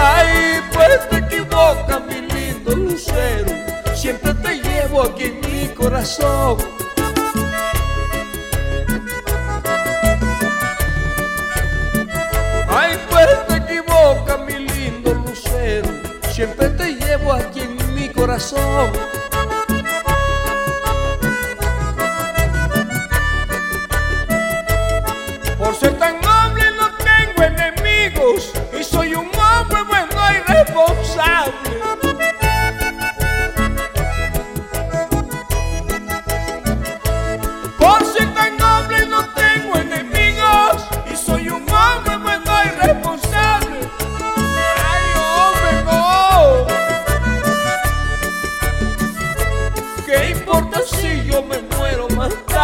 Ay, pues te equivocas, mi lindo lucero. Siempre te llevo aquí en mi corazón. Ay, pues te equivocas, mi lindo lucero. Siempre te llevo aquí en mi corazón.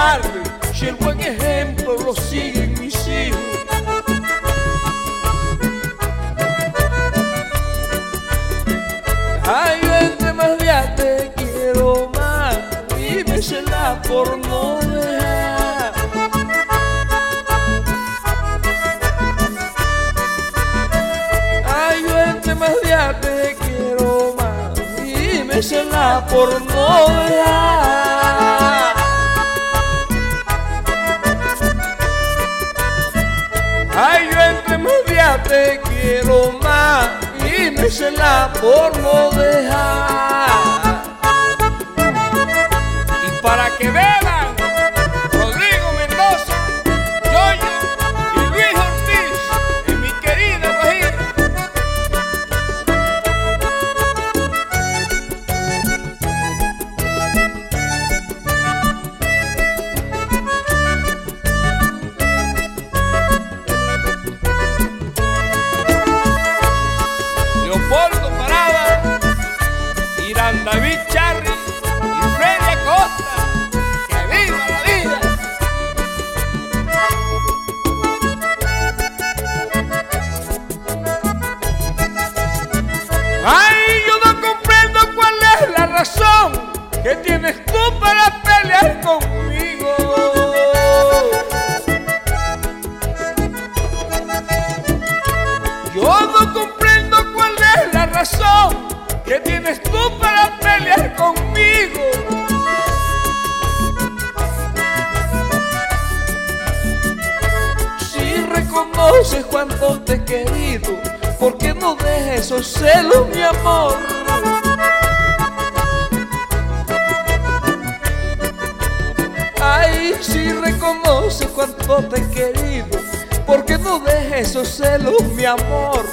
Tarde? Si el buen ejemplo lo siguen mis hijos. Ay, entre más días te quiero más y me por no dejar. Ay, entre más días te quiero más y me por no dejar. Te quiero más y me cela por no dejar. David Charri y Freddy Acosta. ¡Que viva la vida! Ay, yo no comprendo cuál es la razón que tienes tú para pelear conmigo. Yo no comprendo cuál es la razón que tienes tú para conmigo. Si reconoces cuánto te he querido, ¿por qué no dejes esos celos, mi amor? Ay, si reconoces cuánto te he querido, ¿por qué no dejes esos celos, mi amor?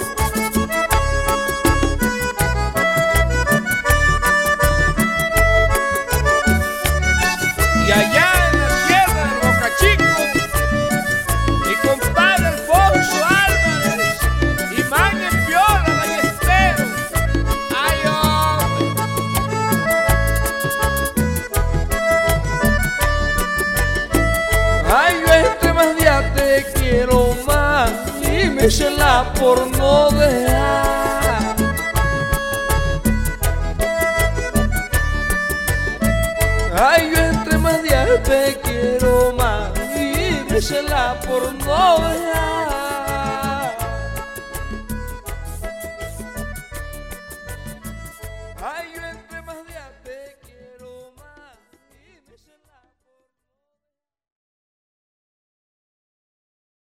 Cela por no dejar. Ay, yo entre más días te quiero más y me cela por no dejar.